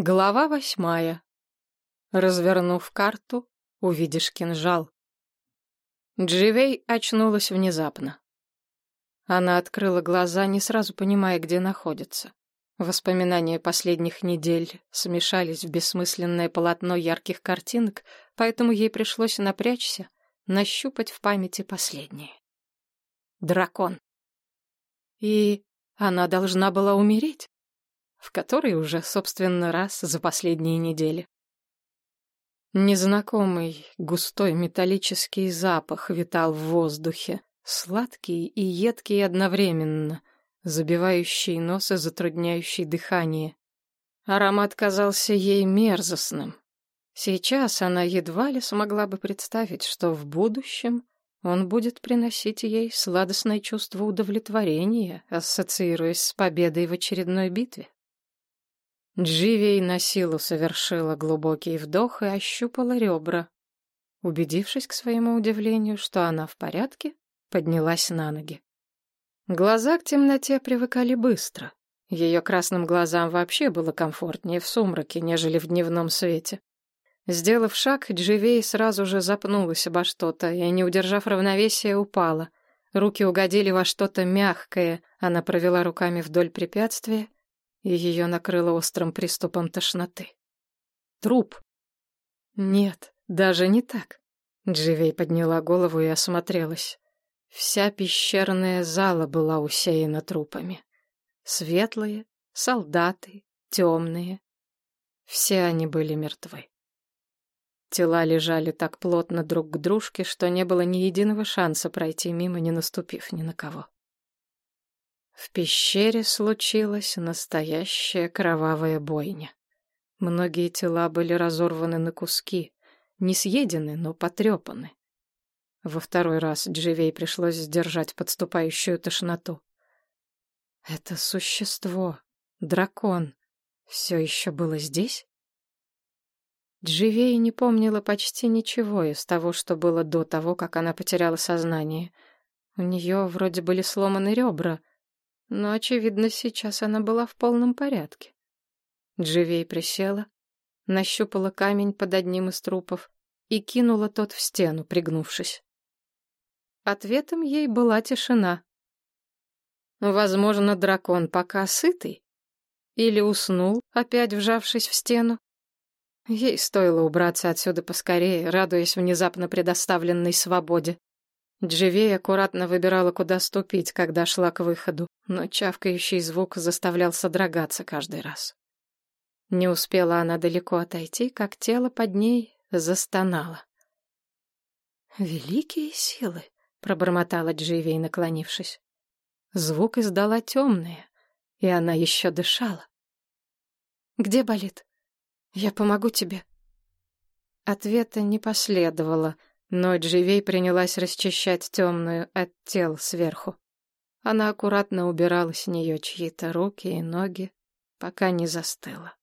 Глава восьмая. Развернув карту, увидишь кинжал. Дживей очнулась внезапно. Она открыла глаза, не сразу понимая, где находится. Воспоминания последних недель смешались в бессмысленное полотно ярких картинок, поэтому ей пришлось напрячься, нащупать в памяти последнее. Дракон. И она должна была умереть в который уже, собственно, раз за последние недели. Незнакомый густой металлический запах витал в воздухе, сладкий и едкий одновременно, забивающий нос и затрудняющий дыхание. Аромат казался ей мерзостным. Сейчас она едва ли смогла бы представить, что в будущем он будет приносить ей сладостное чувство удовлетворения, ассоциируясь с победой в очередной битве. Дживей на силу совершила глубокий вдох и ощупала ребра. Убедившись к своему удивлению, что она в порядке, поднялась на ноги. Глаза к темноте привыкали быстро. Ее красным глазам вообще было комфортнее в сумраке, нежели в дневном свете. Сделав шаг, Дживей сразу же запнулась обо что-то и, не удержав равновесия, упала. Руки угодили во что-то мягкое, она провела руками вдоль препятствия и ее накрыло острым приступом тошноты. Труп. Нет, даже не так. Дживей подняла голову и осмотрелась. Вся пещерная зала была усеяна трупами. Светлые, солдаты, темные. Все они были мертвы. Тела лежали так плотно друг к дружке, что не было ни единого шанса пройти мимо, не наступив ни на кого. В пещере случилась настоящая кровавая бойня. Многие тела были разорваны на куски, не съедены, но потрепаны. Во второй раз Дживей пришлось сдержать подступающую тошноту. Это существо, дракон, все еще было здесь? Дживей не помнила почти ничего из того, что было до того, как она потеряла сознание. У нее вроде были сломаны ребра, но, очевидно, сейчас она была в полном порядке. Дживей присела, нащупала камень под одним из трупов и кинула тот в стену, пригнувшись. Ответом ей была тишина. Возможно, дракон пока сытый или уснул, опять вжавшись в стену. Ей стоило убраться отсюда поскорее, радуясь внезапно предоставленной свободе. Дживей аккуратно выбирала, куда ступить, когда шла к выходу, но чавкающий звук заставлял содрогаться каждый раз. Не успела она далеко отойти, как тело под ней застонало. «Великие силы!» — пробормотала Дживей, наклонившись. Звук издала темная, и она еще дышала. «Где болит? Я помогу тебе». Ответа не последовало — но Дживей принялась расчищать темную от тел сверху. Она аккуратно убирала с нее чьи-то руки и ноги, пока не застыла.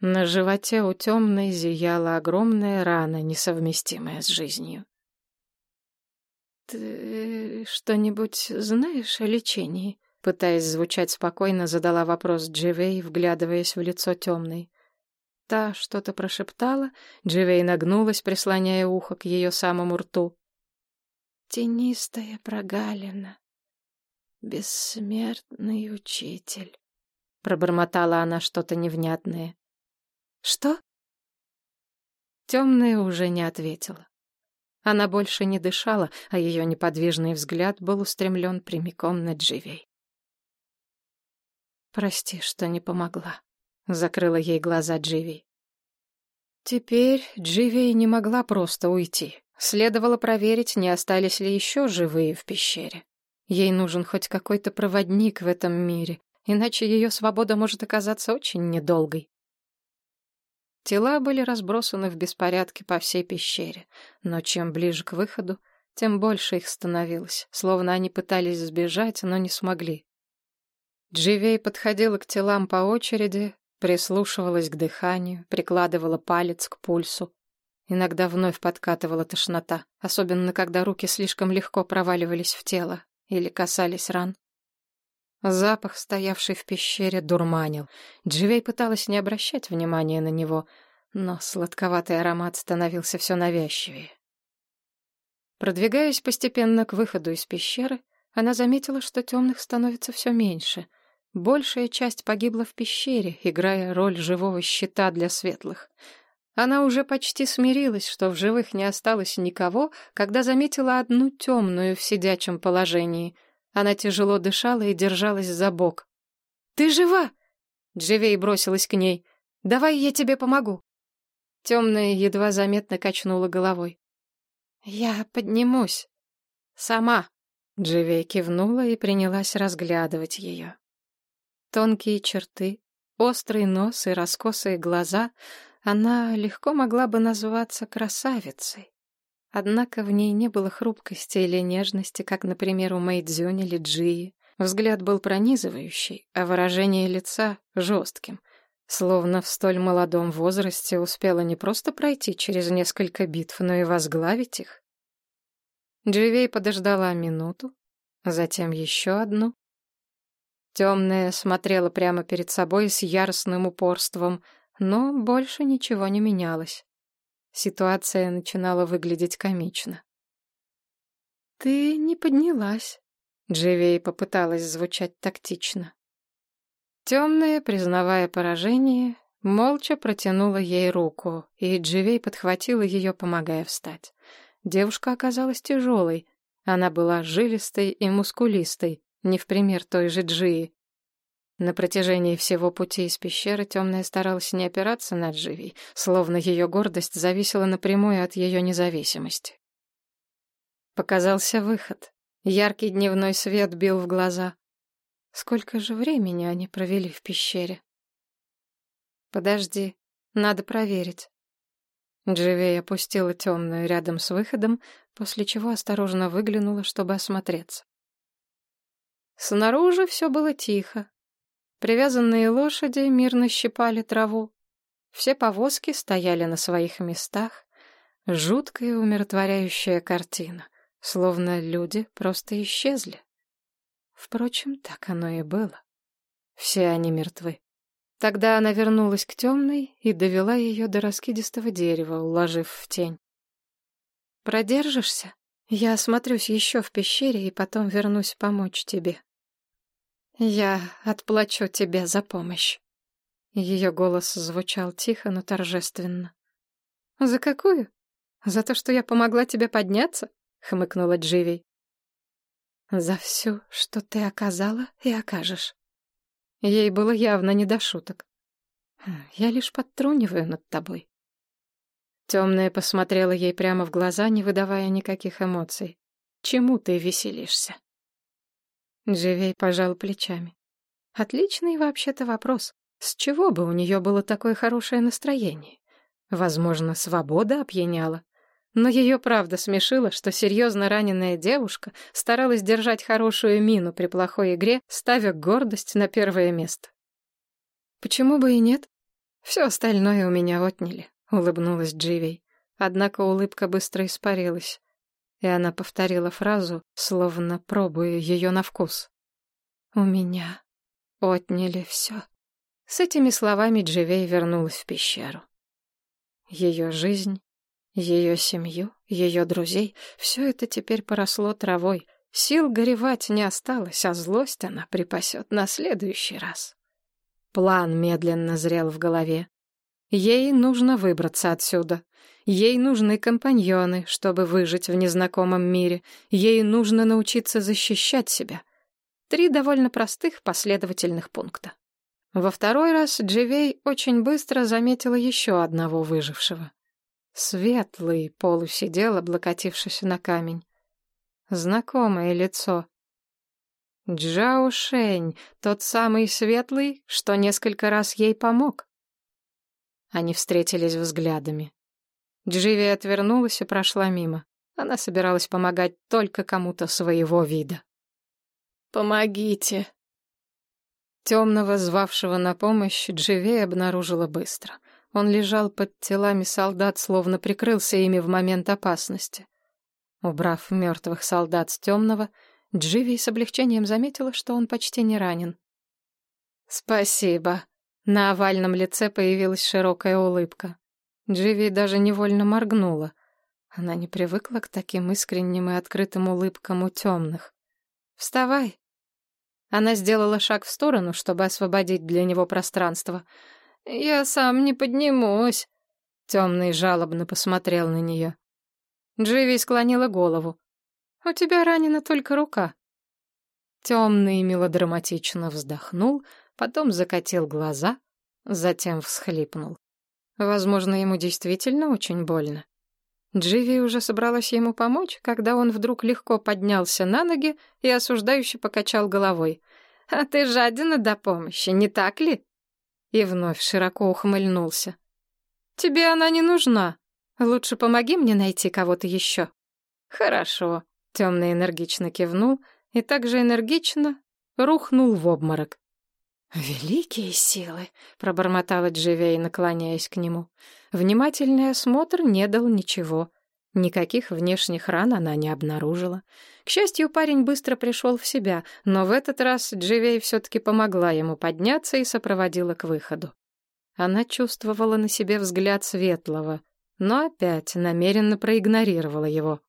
На животе у темной зияла огромная рана, несовместимая с жизнью. «Ты что-нибудь знаешь о лечении?» Пытаясь звучать спокойно, задала вопрос Дживей, вглядываясь в лицо темной. Та что-то прошептала, Дживей нагнулась, прислоняя ухо к ее самому рту. «Тенистая прогалина, бессмертный учитель», — пробормотала она что-то невнятное. «Что?» Темная уже не ответила. Она больше не дышала, а ее неподвижный взгляд был устремлен прямиком на Дживей. «Прости, что не помогла», Закрыла ей глаза Дживи. Теперь Дживи не могла просто уйти. Следовало проверить, не остались ли еще живые в пещере. Ей нужен хоть какой-то проводник в этом мире, иначе ее свобода может оказаться очень недолгой. Тела были разбросаны в беспорядке по всей пещере, но чем ближе к выходу, тем больше их становилось, словно они пытались сбежать, но не смогли. Дживей подходила к телам по очереди, Прислушивалась к дыханию, прикладывала палец к пульсу. Иногда вновь подкатывала тошнота, особенно когда руки слишком легко проваливались в тело или касались ран. Запах, стоявший в пещере, дурманил. Дживей пыталась не обращать внимания на него, но сладковатый аромат становился все навязчивее. Продвигаясь постепенно к выходу из пещеры, она заметила, что темных становится все меньше. Большая часть погибла в пещере, играя роль живого щита для светлых. Она уже почти смирилась, что в живых не осталось никого, когда заметила одну темную в сидячем положении — она тяжело дышала и держалась за бок. «Ты жива?» Дживей бросилась к ней. «Давай я тебе помогу». Темная едва заметно качнула головой. «Я поднимусь. Сама». Дживей кивнула и принялась разглядывать ее. Тонкие черты, острый нос и раскосые глаза она легко могла бы назваться красавицей. Однако в ней не было хрупкости или нежности, как, например, у Мэйдзюнь или Джии. Взгляд был пронизывающий, а выражение лица — жестким. Словно в столь молодом возрасте успела не просто пройти через несколько битв, но и возглавить их. Дживей подождала минуту, затем еще одну. Темная смотрела прямо перед собой с яростным упорством, но больше ничего не менялось. Ситуация начинала выглядеть комично. «Ты не поднялась», — Дживей попыталась звучать тактично. Темная, признавая поражение, молча протянула ей руку, и Дживей подхватила ее, помогая встать. Девушка оказалась тяжелой. Она была жилистой и мускулистой, не в пример той же Джии. На протяжении всего пути из пещеры темная старалась не опираться на Дживи, словно ее гордость зависела напрямую от ее независимости. Показался выход. Яркий дневной свет бил в глаза. Сколько же времени они провели в пещере? Подожди, надо проверить. Дживей опустила темную рядом с выходом, после чего осторожно выглянула, чтобы осмотреться. Снаружи все было тихо, Привязанные лошади мирно щипали траву. Все повозки стояли на своих местах. Жуткая умиротворяющая картина, словно люди просто исчезли. Впрочем, так оно и было. Все они мертвы. Тогда она вернулась к темной и довела ее до раскидистого дерева, уложив в тень. «Продержишься? Я осмотрюсь еще в пещере и потом вернусь помочь тебе». «Я отплачу тебе за помощь». Ее голос звучал тихо, но торжественно. «За какую? За то, что я помогла тебе подняться?» — хмыкнула Дживей. «За все, что ты оказала и окажешь». Ей было явно не до шуток. «Я лишь подтруниваю над тобой». Темная посмотрела ей прямо в глаза, не выдавая никаких эмоций. «Чему ты веселишься?» Дживей пожал плечами. Отличный вообще-то вопрос. С чего бы у нее было такое хорошее настроение? Возможно, свобода опьяняла. Но ее правда смешило, что серьезно раненая девушка старалась держать хорошую мину при плохой игре, ставя гордость на первое место. «Почему бы и нет? Все остальное у меня отняли», — улыбнулась Дживей. Однако улыбка быстро испарилась и она повторила фразу, словно пробуя ее на вкус. «У меня отняли все». С этими словами Дживей вернулась в пещеру. Ее жизнь, ее семью, ее друзей — все это теперь поросло травой. Сил горевать не осталось, а злость она припасет на следующий раз. План медленно зрел в голове. Ей нужно выбраться отсюда. Ей нужны компаньоны, чтобы выжить в незнакомом мире. Ей нужно научиться защищать себя. Три довольно простых последовательных пункта. Во второй раз Дживей очень быстро заметила еще одного выжившего. Светлый полусидел, облокотившись на камень. Знакомое лицо. Джао Шень, тот самый светлый, что несколько раз ей помог. Они встретились взглядами. Дживи отвернулась и прошла мимо. Она собиралась помогать только кому-то своего вида. «Помогите!» Темного, звавшего на помощь, Дживи обнаружила быстро. Он лежал под телами солдат, словно прикрылся ими в момент опасности. Убрав мертвых солдат с темного, Дживи с облегчением заметила, что он почти не ранен. «Спасибо». На овальном лице появилась широкая улыбка. Дживи даже невольно моргнула. Она не привыкла к таким искренним и открытым улыбкам у темных. «Вставай». Она сделала шаг в сторону, чтобы освободить для него пространство. «Я сам не поднимусь». Темный жалобно посмотрел на нее. Дживи склонила голову. «У тебя ранена только рука». Темный мелодраматично вздохнул, потом закатил глаза, затем всхлипнул. Возможно, ему действительно очень больно. Дживи уже собралась ему помочь, когда он вдруг легко поднялся на ноги и осуждающе покачал головой. «А ты жадина до помощи, не так ли?» И вновь широко ухмыльнулся. «Тебе она не нужна. Лучше помоги мне найти кого-то еще». «Хорошо», — темный энергично кивнул и также энергично рухнул в обморок. «Великие силы!» — пробормотала Дживей, наклоняясь к нему. Внимательный осмотр не дал ничего. Никаких внешних ран она не обнаружила. К счастью, парень быстро пришел в себя, но в этот раз Дживей все-таки помогла ему подняться и сопроводила к выходу. Она чувствовала на себе взгляд светлого, но опять намеренно проигнорировала его.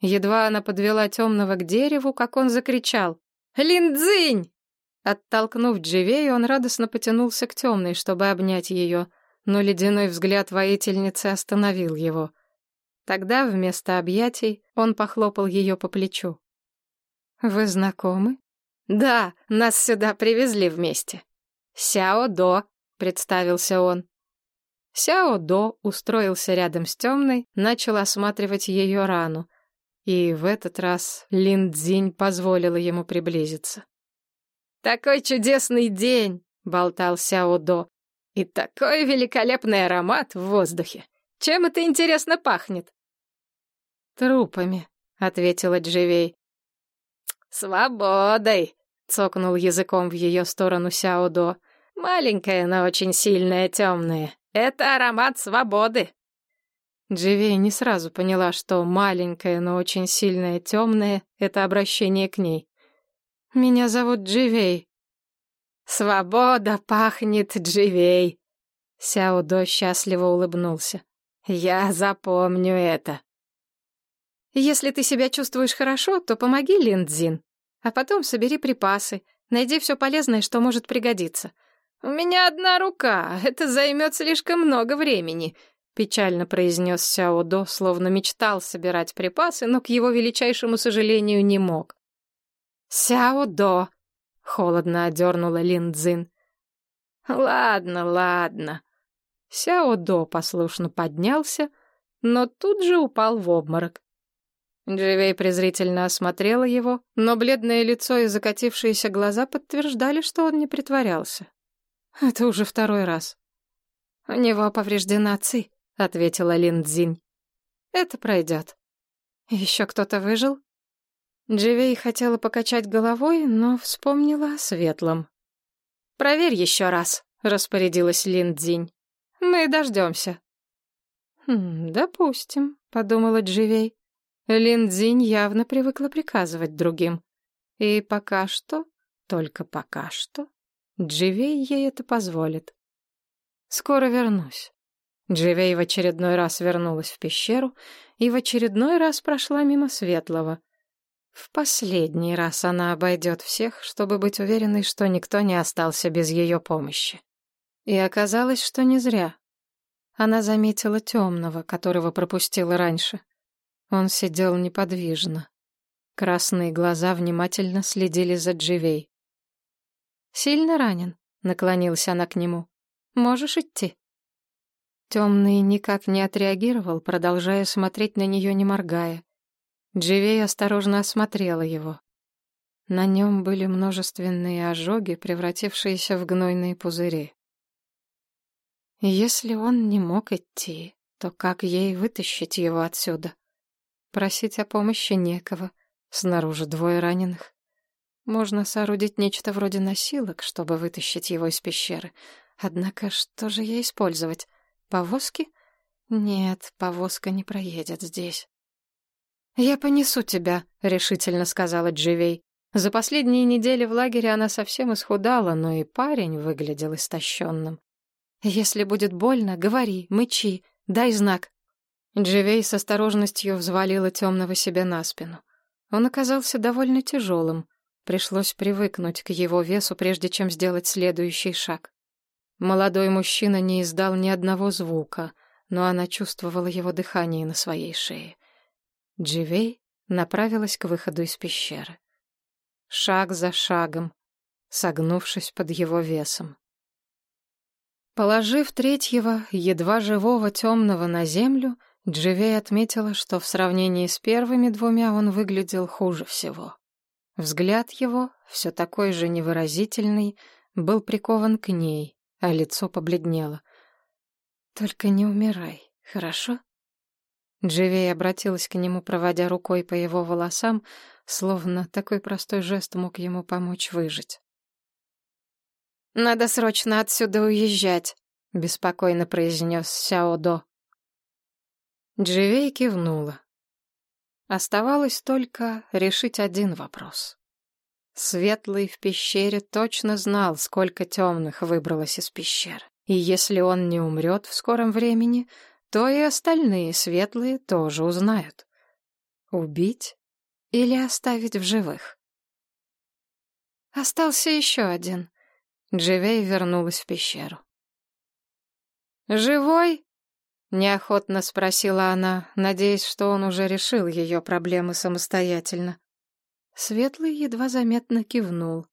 Едва она подвела темного к дереву, как он закричал «Линдзинь!» Оттолкнув Дживей, он радостно потянулся к темной, чтобы обнять ее, но ледяной взгляд воительницы остановил его. Тогда вместо объятий он похлопал ее по плечу. «Вы знакомы?» «Да, нас сюда привезли вместе». «Сяо До», — представился он. Сяо До устроился рядом с темной, начал осматривать ее рану. И в этот раз Лин Цзинь позволила ему приблизиться. «Такой чудесный день!» — болтал Сяо До. «И такой великолепный аромат в воздухе! Чем это, интересно, пахнет?» «Трупами», — ответила Дживей. «Свободой!» — цокнул языком в ее сторону Сяо До. «Маленькая, но очень сильная, темная. Это аромат свободы!» Дживей не сразу поняла, что маленькая, но очень сильная темная — это обращение к ней. Меня зовут Дживей. Свобода пахнет Дживей. Сяо До счастливо улыбнулся. Я запомню это. Если ты себя чувствуешь хорошо, то помоги Линдзин, а потом собери припасы, найди все полезное, что может пригодиться. У меня одна рука, это займет слишком много времени, печально произнес Сяо До, словно мечтал собирать припасы, но к его величайшему сожалению не мог. «Сяо-до!» — холодно одернула Лин Цзин. «Ладно, ладно». Сяо-до послушно поднялся, но тут же упал в обморок. Дживей презрительно осмотрела его, но бледное лицо и закатившиеся глаза подтверждали, что он не притворялся. Это уже второй раз. «У него повреждена ци», — ответила Лин Цзинь. «Это пройдет». «Еще кто-то выжил?» Дживей хотела покачать головой, но вспомнила о светлом. «Проверь еще раз», — распорядилась Лин Цзинь. «Мы дождемся». «Хм, «Допустим», — подумала Дживей. Лин Цзинь явно привыкла приказывать другим. И пока что, только пока что, Дживей ей это позволит. «Скоро вернусь». Дживей в очередной раз вернулась в пещеру и в очередной раз прошла мимо Светлого. В последний раз она обойдет всех, чтобы быть уверенной, что никто не остался без ее помощи. И оказалось, что не зря. Она заметила темного, которого пропустила раньше. Он сидел неподвижно. Красные глаза внимательно следили за Дживей. «Сильно ранен?» — наклонилась она к нему. «Можешь идти?» Темный никак не отреагировал, продолжая смотреть на нее, не моргая. Дживей осторожно осмотрела его. На нем были множественные ожоги, превратившиеся в гнойные пузыри. Если он не мог идти, то как ей вытащить его отсюда? Просить о помощи некого, снаружи двое раненых. Можно соорудить нечто вроде носилок, чтобы вытащить его из пещеры. Однако что же ей использовать? Повозки? Нет, повозка не проедет здесь. «Я понесу тебя», — решительно сказала Дживей. За последние недели в лагере она совсем исхудала, но и парень выглядел истощенным. «Если будет больно, говори, мычи, дай знак». Дживей с осторожностью взвалила темного себе на спину. Он оказался довольно тяжелым. Пришлось привыкнуть к его весу, прежде чем сделать следующий шаг. Молодой мужчина не издал ни одного звука, но она чувствовала его дыхание на своей шее. Дживей направилась к выходу из пещеры. Шаг за шагом, согнувшись под его весом. Положив третьего, едва живого темного на землю, Дживей отметила, что в сравнении с первыми двумя он выглядел хуже всего. Взгляд его, все такой же невыразительный, был прикован к ней, а лицо побледнело. «Только не умирай, хорошо?» Дживей обратилась к нему, проводя рукой по его волосам, словно такой простой жест мог ему помочь выжить. «Надо срочно отсюда уезжать», — беспокойно произнес Сяодо. Дживей кивнула. Оставалось только решить один вопрос. Светлый в пещере точно знал, сколько темных выбралось из пещер. И если он не умрет в скором времени, то и остальные светлые тоже узнают. Убить или оставить в живых? Остался еще один. Дживей вернулась в пещеру. «Живой?» — неохотно спросила она, надеясь, что он уже решил ее проблемы самостоятельно. Светлый едва заметно кивнул.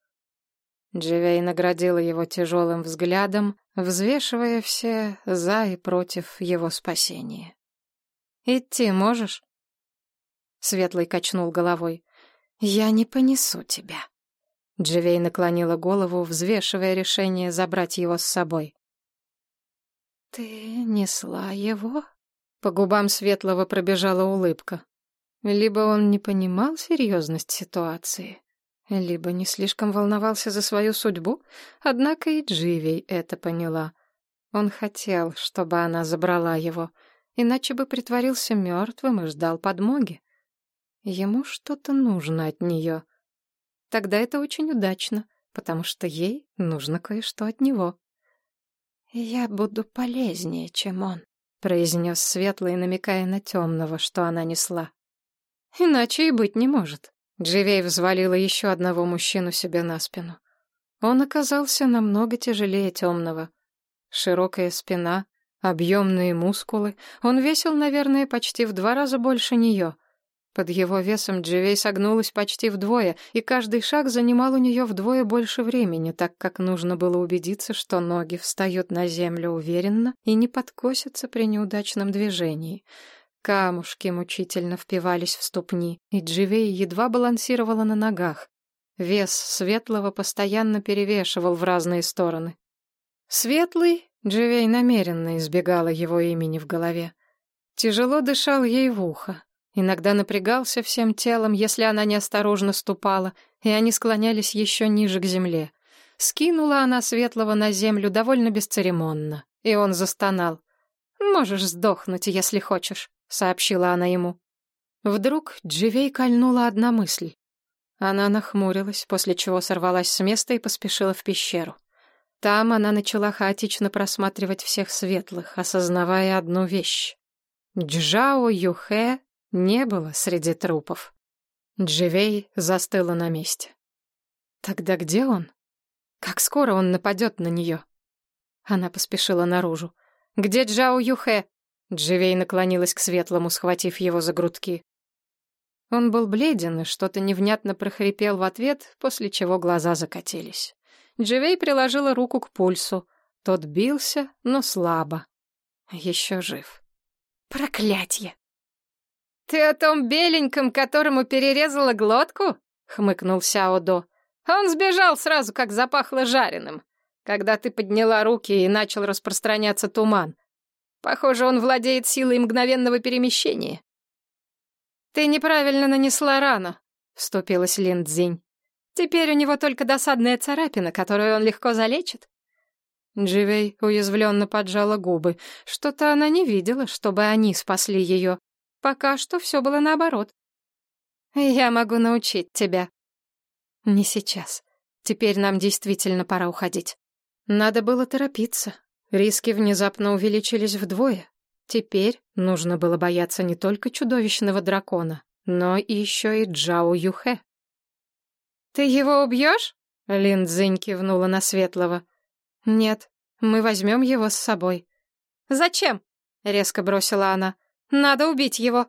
Дживей наградила его тяжелым взглядом, взвешивая все «за» и «против» его спасения. «Идти можешь?» Светлый качнул головой. «Я не понесу тебя». Дживей наклонила голову, взвешивая решение забрать его с собой. «Ты несла его?» По губам Светлого пробежала улыбка. Либо он не понимал серьезность ситуации, либо не слишком волновался за свою судьбу, однако и Дживей это поняла. Он хотел, чтобы она забрала его, иначе бы притворился мертвым и ждал подмоги. Ему что-то нужно от нее. Тогда это очень удачно, потому что ей нужно кое-что от него. «Я буду полезнее, чем он», — произнес Светлый, намекая на темного, что она несла. «Иначе и быть не может». Дживей взвалила еще одного мужчину себе на спину. Он оказался намного тяжелее темного. Широкая спина, объемные мускулы. Он весил, наверное, почти в два раза больше нее. Под его весом Дживей согнулась почти вдвое, и каждый шаг занимал у нее вдвое больше времени, так как нужно было убедиться, что ноги встают на землю уверенно и не подкосятся при неудачном движении. Камушки мучительно впивались в ступни, и Дживей едва балансировала на ногах. Вес светлого постоянно перевешивал в разные стороны. Светлый, Дживей намеренно избегала его имени в голове, тяжело дышал ей в ухо. Иногда напрягался всем телом, если она неосторожно ступала, и они склонялись еще ниже к земле. Скинула она Светлого на землю довольно бесцеремонно, и он застонал. «Можешь сдохнуть, если хочешь», — сообщила она ему. Вдруг Дживей кольнула одна мысль. Она нахмурилась, после чего сорвалась с места и поспешила в пещеру. Там она начала хаотично просматривать всех светлых, осознавая одну вещь. Джао Юхэ не было среди трупов. Дживей застыла на месте. Тогда где он? Как скоро он нападет на нее? Она поспешила наружу. «Где Джао Юхэ?» Дживей наклонилась к светлому, схватив его за грудки. Он был бледен и что-то невнятно прохрипел в ответ, после чего глаза закатились. Дживей приложила руку к пульсу. Тот бился, но слабо. Еще жив. «Проклятье!» «Ты о том беленьком, которому перерезала глотку?» — хмыкнул Сяодо. «Он сбежал сразу, как запахло жареным, когда ты подняла руки и начал распространяться туман. Похоже, он владеет силой мгновенного перемещения». «Ты неправильно нанесла рану», — вступилась Лин. «Теперь у него только досадная царапина, которую он легко залечит». Дживей уязвленно поджала губы. Что-то она не видела, чтобы они спасли ее. Пока что все было наоборот. «Я могу научить тебя». «Не сейчас. Теперь нам действительно пора уходить». Надо было торопиться. Риски внезапно увеличились вдвое. Теперь нужно было бояться не только чудовищного дракона, но еще и Джао Юхэ. «Ты его убьешь?» — Лин Цзинь кивнула на Светлого. «Нет, мы возьмем его с собой». «Зачем?» — резко бросила она. «Надо убить его».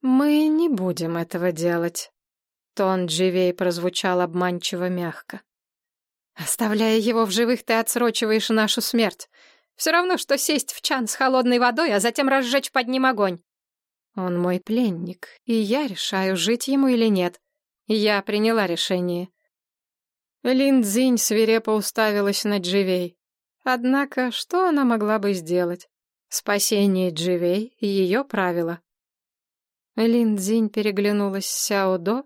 «Мы не будем этого делать». Тон Дживей прозвучал обманчиво мягко. «Оставляя его в живых, ты отсрочиваешь нашу смерть. Все равно, что сесть в чан с холодной водой, а затем разжечь под ним огонь. Он мой пленник, и я решаю, жить ему или нет. Я приняла решение. Лин Цзинь свирепо уставилась на Дживей. Однако, что она могла бы сделать? Спасение Дживей — ее правило. Лин Цзинь переглянулась с Сяо До,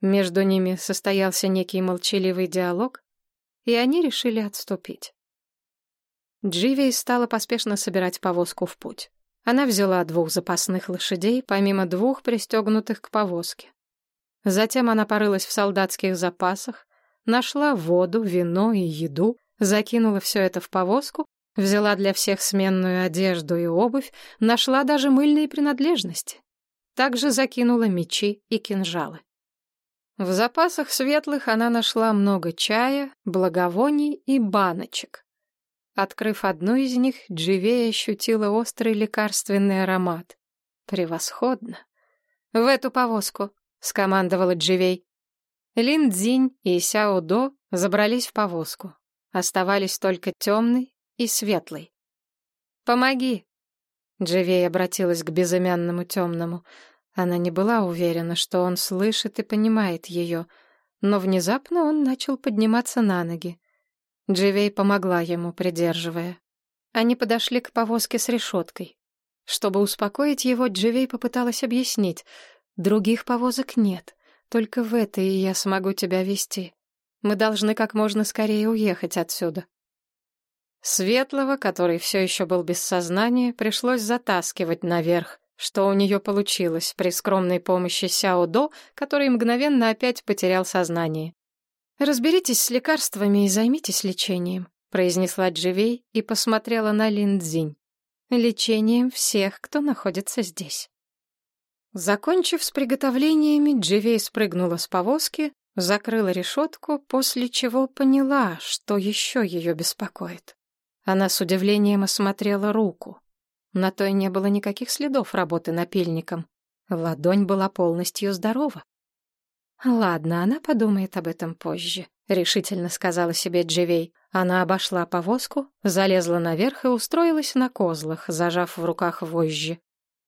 между ними состоялся некий молчаливый диалог, и они решили отступить. Дживей стала поспешно собирать повозку в путь. Она взяла двух запасных лошадей, помимо двух пристегнутых к повозке. Затем она порылась в солдатских запасах, нашла воду, вино и еду, закинула все это в повозку, взяла для всех сменную одежду и обувь, нашла даже мыльные принадлежности. Также закинула мечи и кинжалы. В запасах светлых она нашла много чая, благовоний и баночек. Открыв одну из них, Дживей ощутила острый лекарственный аромат. Превосходно. «В эту повозку», — скомандовала Дживей. Лин Цзинь и Сяо До забрались в повозку. Оставались только темный и светлый. «Помоги!» Дживей обратилась к безымянному темному. Она не была уверена, что он слышит и понимает ее, но внезапно он начал подниматься на ноги. Дживей помогла ему, придерживая. Они подошли к повозке с решеткой. Чтобы успокоить его, Дживей попыталась объяснить. «Других повозок нет. Только в этой я смогу тебя вести. Мы должны как можно скорее уехать отсюда». Светлого, который все еще был без сознания, пришлось затаскивать наверх, что у нее получилось при скромной помощи Сяо До, который мгновенно опять потерял сознание. «Разберитесь с лекарствами и займитесь лечением», — произнесла Дживей и посмотрела на Линдзинь. «Лечением всех, кто находится здесь». Закончив с приготовлениями, Дживей спрыгнула с повозки, закрыла решетку, после чего поняла, что еще ее беспокоит. Она с удивлением осмотрела руку. На той не было никаких следов работы напильником. Ладонь была полностью здорова. «Ладно, она подумает об этом позже», — решительно сказала себе Дживей. Она обошла повозку, залезла наверх и устроилась на козлах, зажав в руках вожжи.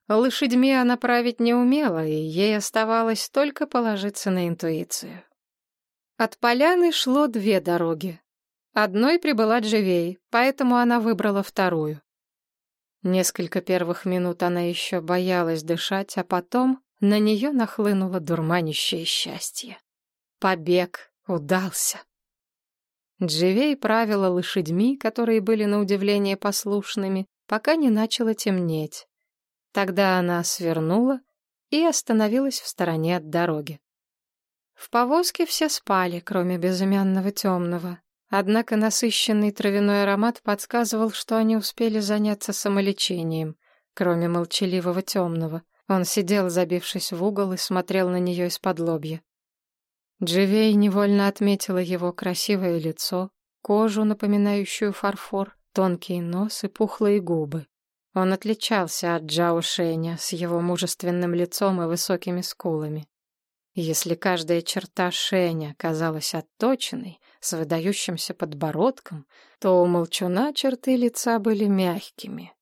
Лошадьми она править не умела, и ей оставалось только положиться на интуицию. От поляны шло две дороги. Одной прибыла Дживей, поэтому она выбрала вторую. Несколько первых минут она еще боялась дышать, а потом на нее нахлынуло дурманящее счастье. Побег удался. Дживей правила лошадьми, которые были на удивление послушными, пока не начало темнеть. Тогда она свернула и остановилась в стороне от дороги. В повозке все спали, кроме безымянного темного. Однако насыщенный травяной аромат подсказывал, что они успели заняться самолечением, кроме молчаливого темного — он сидел, забившись в угол, и смотрел на нее из-под лобья. Дживей невольно отметила его красивое лицо, кожу, напоминающую фарфор, тонкий нос и пухлые губы. Он отличался от Джао Шэня с его мужественным лицом и высокими скулами. Если каждая черта Шэня казалась отточенной, с выдающимся подбородком, то у молчуна черты лица были мягкими,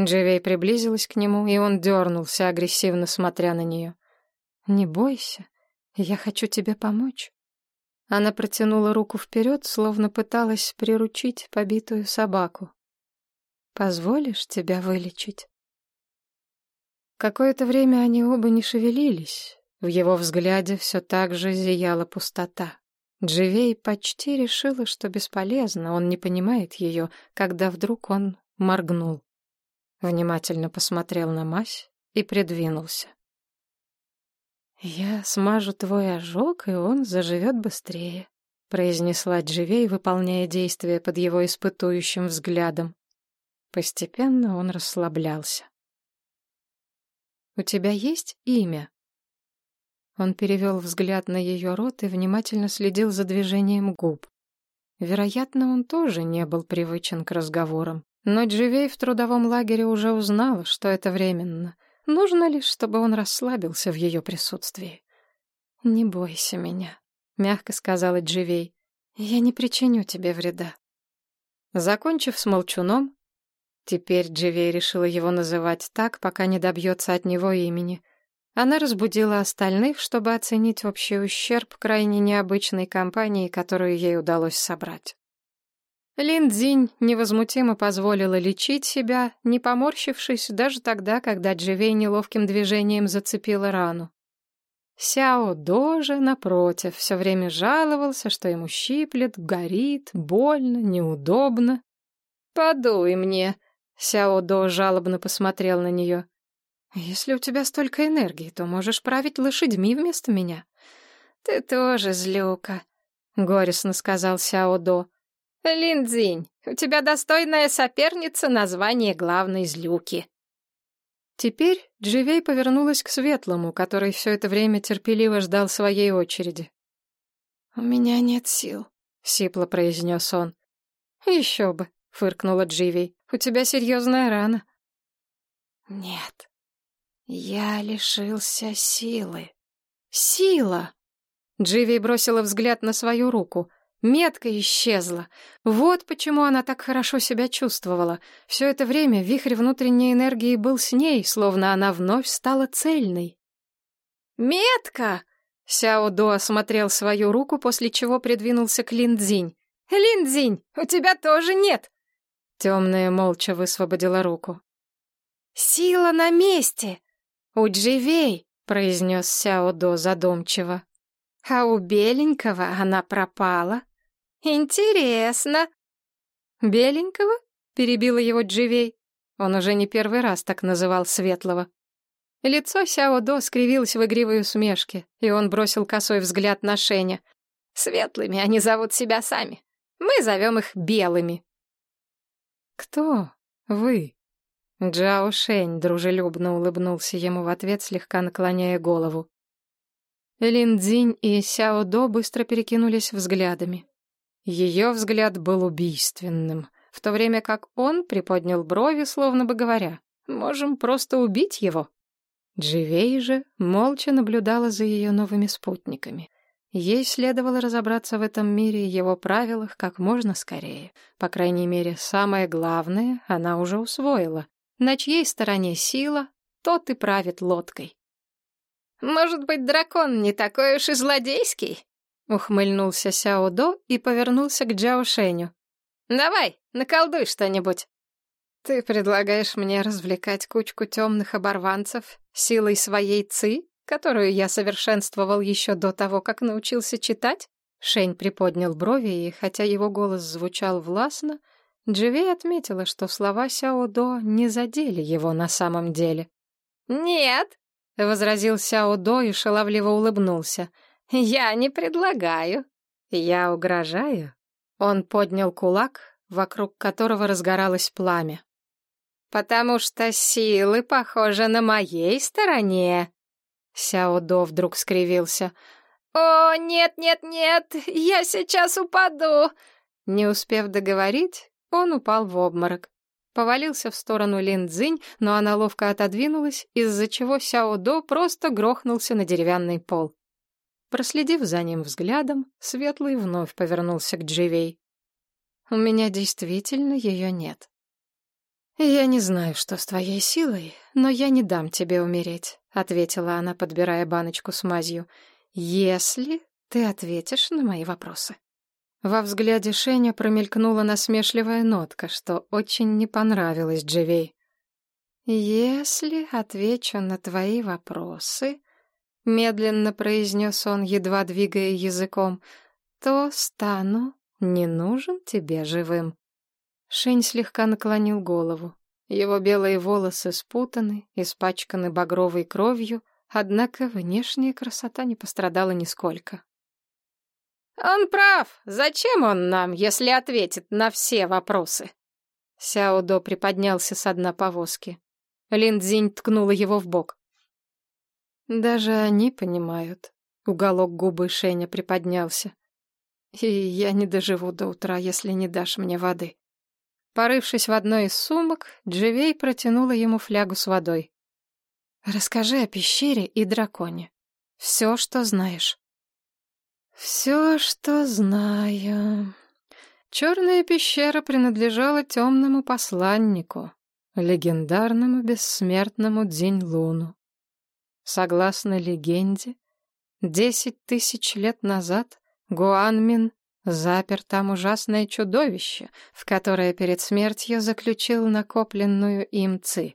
Дживей приблизилась к нему, и он дернулся, агрессивно смотря на нее. «Не бойся, я хочу тебе помочь». Она протянула руку вперед, словно пыталась приручить побитую собаку. «Позволишь тебя вылечить?» Какое-то время они оба не шевелились. В его взгляде все так же зияла пустота. Дживей почти решила, что бесполезно, он не понимает ее, когда вдруг он моргнул. Внимательно посмотрел на мазь и придвинулся. «Я смажу твой ожог, и он заживет быстрее», — произнесла Дживей, выполняя действия под его испытующим взглядом. Постепенно он расслаблялся. «У тебя есть имя?» Он перевел взгляд на ее рот и внимательно следил за движением губ. Вероятно, он тоже не был привычен к разговорам. Но Дживей в трудовом лагере уже узнала, что это временно. Нужно лишь, чтобы он расслабился в ее присутствии. «Не бойся меня», — мягко сказала Дживей. «Я не причиню тебе вреда». Закончив с молчуном, теперь Дживей решила его называть так, пока не добьется от него имени — она разбудила остальных, чтобы оценить общий ущерб крайне необычной компании, которую ей удалось собрать. Лин Цзинь невозмутимо позволила лечить себя, не поморщившись даже тогда, когда Дживей неловким движением зацепила рану. Сяо Доже, напротив, все время жаловался, что ему щиплет, горит, больно, неудобно. «Подуй мне!» — Сяо До жалобно посмотрел на нее. Если у тебя столько энергии, то можешь править лошадьми вместо меня. Ты тоже злюка, горестно сказал Сяо До. Линдзинь, у тебя достойная соперница название главной злюки. Теперь Дживей повернулась к Светлому, который все это время терпеливо ждал своей очереди. «У меня нет сил», — сипло произнес он. «Еще бы», — фыркнула Дживей. «У тебя серьезная рана». «Нет, я лишился силы. Сила! Дживи бросила взгляд на свою руку. Метка исчезла. Вот почему она так хорошо себя чувствовала. Все это время вихрь внутренней энергии был с ней, словно она вновь стала цельной. «Метка!» Сяо До осмотрел свою руку, после чего придвинулся к Линдзинь. «Линдзинь, у тебя тоже нет!» Темная молча высвободила руку. «Сила на месте! «Удживей!» — произнес Сяо задумчиво. «А у беленького она пропала. Интересно!» «Беленького?» — перебила его Дживей. Он уже не первый раз так называл Светлого. Лицо Сяо скривилось в игривой усмешке, и он бросил косой взгляд на Шеня. «Светлыми они зовут себя сами. Мы зовем их белыми». «Кто вы?» Джао Шень дружелюбно улыбнулся ему в ответ, слегка наклоняя голову. Лин Цзинь и Сяо До быстро перекинулись взглядами. Ее взгляд был убийственным, в то время как он приподнял брови, словно бы говоря, «Можем просто убить его». Дживей же молча наблюдала за ее новыми спутниками. Ей следовало разобраться в этом мире и его правилах как можно скорее. По крайней мере, самое главное она уже усвоила. На чьей стороне сила, тот и правит лодкой. «Может быть, дракон не такой уж и злодейский?» — ухмыльнулся Сяо До и повернулся к Джао Шеню. «Давай, наколдуй что-нибудь». «Ты предлагаешь мне развлекать кучку темных оборванцев силой своей ци, которую я совершенствовал еще до того, как научился читать?» Шень приподнял брови, и хотя его голос звучал властно, Дживей отметила, что слова Сяо До не задели его на самом деле. «Нет», — возразил Сяо До и шаловливо улыбнулся, — «я не предлагаю, я угрожаю». Он поднял кулак, вокруг которого разгоралось пламя. «Потому что силы, похожи на моей стороне». Сяо До вдруг скривился. «О, нет, нет, нет, я сейчас упаду!» Не успев договорить, он упал в обморок. Повалился в сторону Лин Цзинь, но она ловко отодвинулась, из-за чего Сяо До просто грохнулся на деревянный пол. Проследив за ним взглядом, Светлый вновь повернулся к Дживей. «У меня действительно ее нет. Я не знаю, что с твоей силой, но я не дам тебе умереть», — ответила она, подбирая баночку с мазью, «если ты ответишь на мои вопросы». Во взгляде Шеня промелькнула насмешливая нотка, что очень не понравилось Дживей. «Если отвечу на твои вопросы», — медленно произнес он, едва двигая языком, — «то стану не нужен тебе живым». Шень слегка наклонил голову. Его белые волосы спутаны, испачканы багровой кровью, однако внешняя красота не пострадала нисколько. «Он прав. Зачем он нам, если ответит на все вопросы?» Сяо До приподнялся с дна повозки. Лин Цзинь ткнула его в бок. «Даже они понимают». Уголок губы Шеня приподнялся. «И я не доживу до утра, если не дашь мне воды». Порывшись в одной из сумок, Дживей протянула ему флягу с водой. «Расскажи о пещере и драконе. Все, что знаешь». «Все, что знаю...» Черная пещера принадлежала темному посланнику, легендарному бессмертному Дзинь-Луну. Согласно легенде, десять тысяч лет назад Гуанмин запер там ужасное чудовище, в которое перед смертью заключил накопленную им ци.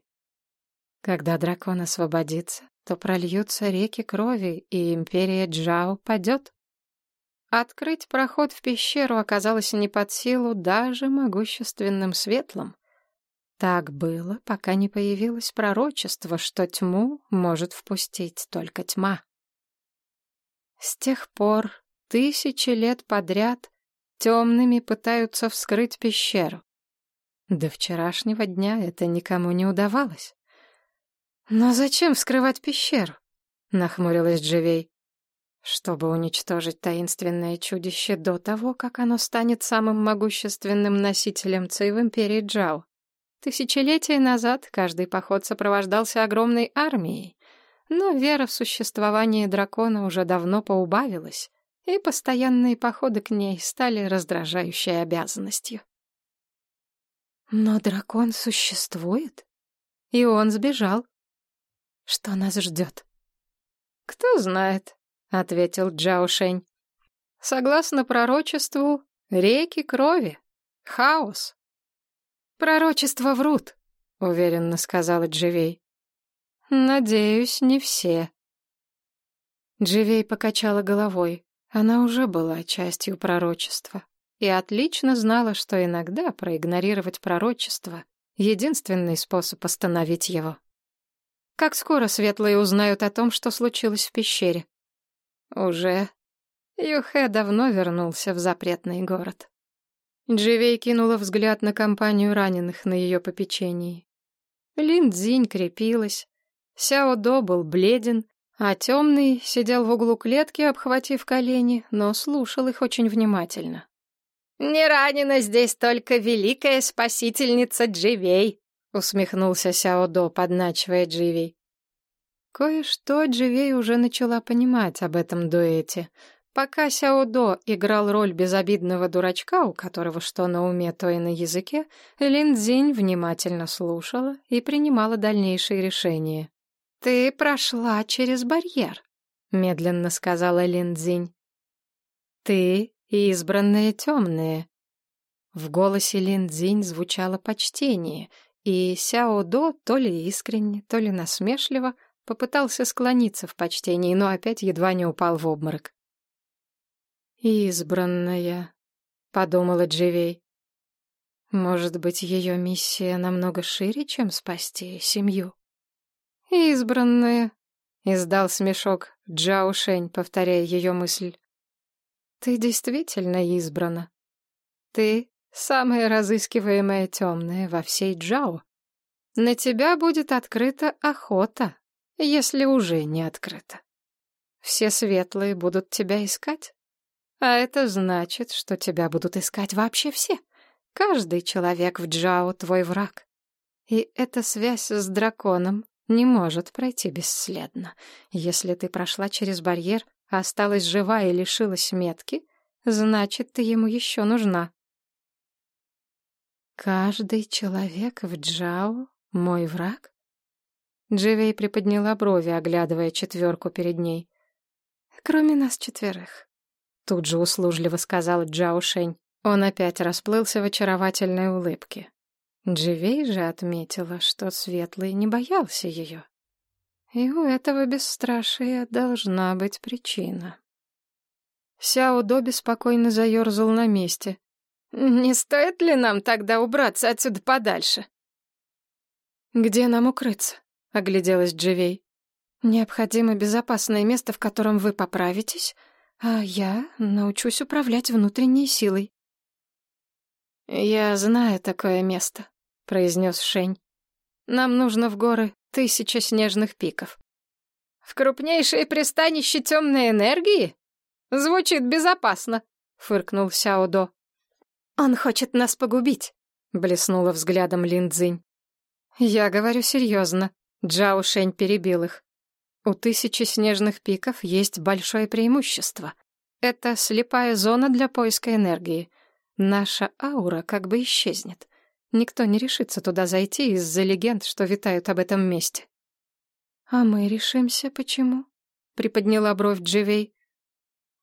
Когда дракон освободится, то прольются реки крови, и империя Джао падет. Открыть проход в пещеру оказалось не под силу даже могущественным светлым. Так было, пока не появилось пророчество, что тьму может впустить только тьма. С тех пор, тысячи лет подряд, темными пытаются вскрыть пещеру. До вчерашнего дня это никому не удавалось. «Но зачем вскрывать пещеру?» — нахмурилась Дживей. «Чтобы уничтожить таинственное чудище до того, как оно станет самым могущественным носителем Ци в империи Джао. Тысячелетия назад каждый поход сопровождался огромной армией, но вера в существование дракона уже давно поубавилась, и постоянные походы к ней стали раздражающей обязанностью. Но дракон существует, и он сбежал. Что нас ждет? Кто знает, — ответил Джао Шень. Согласно пророчеству, реки крови, хаос. «Пророчества врут», — уверенно сказала Дживей. «Надеюсь, не все». Дживей покачала головой. Она уже была частью пророчества и отлично знала, что иногда проигнорировать пророчество — единственный способ остановить его. Как скоро светлые узнают о том, что случилось в пещере? Уже. Юхэ давно вернулся в запретный город. Дживей кинула взгляд на компанию раненых на ее попечении. Лин Цзинь крепилась, Сяо До был бледен, а темный сидел в углу клетки, обхватив колени, но слушал их очень внимательно. «Не ранена здесь только великая спасительница Дживей», — усмехнулся Сяо До, подначивая Дживей. Кое-что Дживей уже начала понимать об этом дуэте, Пока Сяодо играл роль безобидного дурачка, у которого что на уме, то и на языке, Лин Цзинь внимательно слушала и принимала дальнейшие решения. «Ты прошла через барьер», — медленно сказала Лин Цзинь. «Ты избранная темная». В голосе Лин Цзинь звучало почтение, и Сяо До то ли искренне, то ли насмешливо попытался склониться в почтении, но опять едва не упал в обморок. «Избранная», — подумала Дживей. «Может быть, ее миссия намного шире, чем спасти семью?» «Избранная», — издал смешок Джао Шень, повторяя ее мысль. «Ты действительно избрана. Ты самая разыскиваемая темная во всей Джао. На тебя будет открыта охота, если уже не открыта. Все светлые будут тебя искать. А это значит, что тебя будут искать вообще все. Каждый человек в Джао — твой враг. И эта связь с драконом не может пройти бесследно. Если ты прошла через барьер, а осталась жива и лишилась метки, значит, ты ему еще нужна. Каждый человек в Джао — мой враг? Дживей приподняла брови, оглядывая четверку перед ней. Кроме нас четверых. Тут же услужливо сказал Джао Шень. Он опять расплылся в очаровательной улыбке. Дживей же отметила, что Светлый не боялся ее. И у этого бесстрашия должна быть причина. Сяо До беспокойно заерзал на месте. «Не стоит ли нам тогда убраться отсюда подальше?» «Где нам укрыться?» — огляделась Дживей. Необходимо безопасное место, в котором вы поправитесь, а я научусь управлять внутренней силой. «Я знаю такое место», — произнес Шень. «Нам нужно в горы тысяча снежных пиков». «В крупнейшее пристанище темной энергии? Звучит безопасно», — фыркнул Сяодо. «Он хочет нас погубить», — блеснула взглядом Линдзинь. «Я говорю серьезно», — Джао Шень перебил их. У тысячи снежных пиков есть большое преимущество. Это слепая зона для поиска энергии. Наша аура как бы исчезнет. Никто не решится туда зайти из-за легенд, что витают об этом месте. «А мы решимся, почему?» — приподняла бровь Дживей.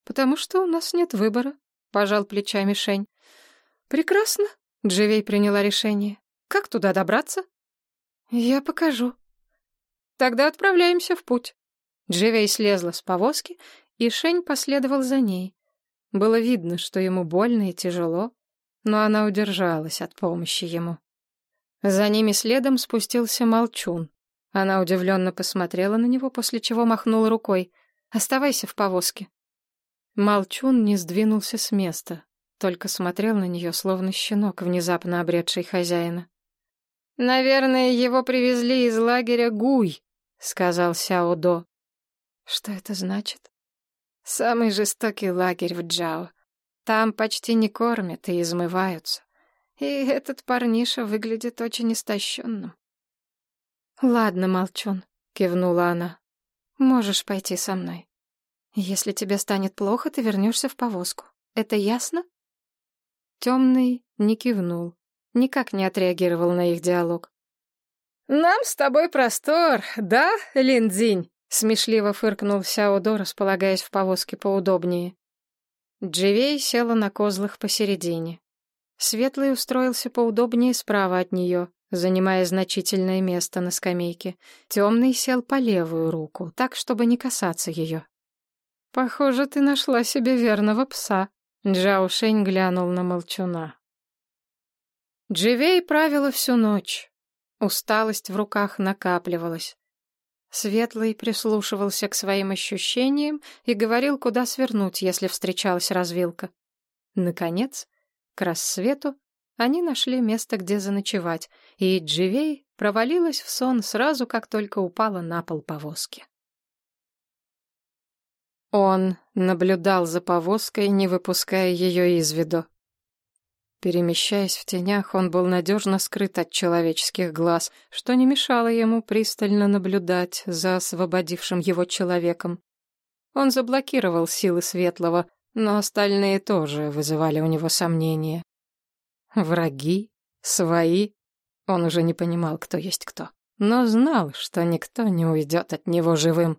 «Потому что у нас нет выбора», — пожал плечами Шень. «Прекрасно», — Дживей приняла решение. «Как туда добраться?» «Я покажу», Тогда отправляемся в путь. Дживей слезла с повозки, и Шень последовал за ней. Было видно, что ему больно и тяжело, но она удержалась от помощи ему. За ними следом спустился Молчун. Она удивленно посмотрела на него, после чего махнула рукой. «Оставайся в повозке». Молчун не сдвинулся с места, только смотрел на нее, словно щенок, внезапно обретший хозяина. «Наверное, его привезли из лагеря Гуй», сказал Сяо До. Что это значит? Самый жестокий лагерь в Джао. Там почти не кормят и измываются. И этот парниша выглядит очень истощенным. «Ладно, молчун», — кивнула она. «Можешь пойти со мной. Если тебе станет плохо, ты вернешься в повозку. Это ясно?» Темный не кивнул, никак не отреагировал на их диалог. «Нам с тобой простор, да, Линдзинь?» — смешливо фыркнул Сяодо, располагаясь в повозке поудобнее. Дживей села на козлах посередине. Светлый устроился поудобнее справа от нее, занимая значительное место на скамейке. Темный сел по левую руку, так, чтобы не касаться ее. «Похоже, ты нашла себе верного пса», — Джао Шень глянул на молчуна. Дживей правила всю ночь. Усталость в руках накапливалась. Светлый прислушивался к своим ощущениям и говорил, куда свернуть, если встречалась развилка. Наконец, к рассвету, они нашли место, где заночевать, и Дживей провалилась в сон сразу, как только упала на пол повозки. Он наблюдал за повозкой, не выпуская ее из виду. Перемещаясь в тенях, он был надежно скрыт от человеческих глаз, что не мешало ему пристально наблюдать за освободившим его человеком. Он заблокировал силы Светлого, но остальные тоже вызывали у него сомнения. Враги? Свои? Он уже не понимал, кто есть кто, но знал, что никто не уйдет от него живым.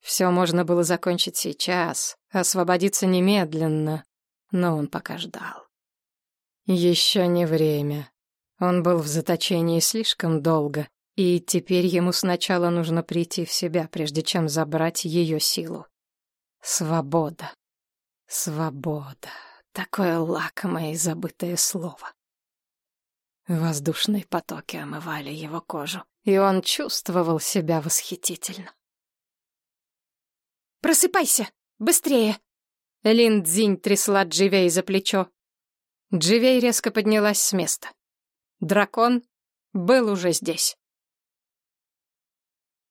Все можно было закончить сейчас, освободиться немедленно, но он пока ждал. Еще не время. Он был в заточении слишком долго, и теперь ему сначала нужно прийти в себя, прежде чем забрать ее силу. Свобода. Свобода. Такое лакомое и забытое слово. Воздушные потоки омывали его кожу, и он чувствовал себя восхитительно. «Просыпайся! Быстрее!» Лин Цзинь трясла Дживей за плечо. Дживей резко поднялась с места. Дракон был уже здесь.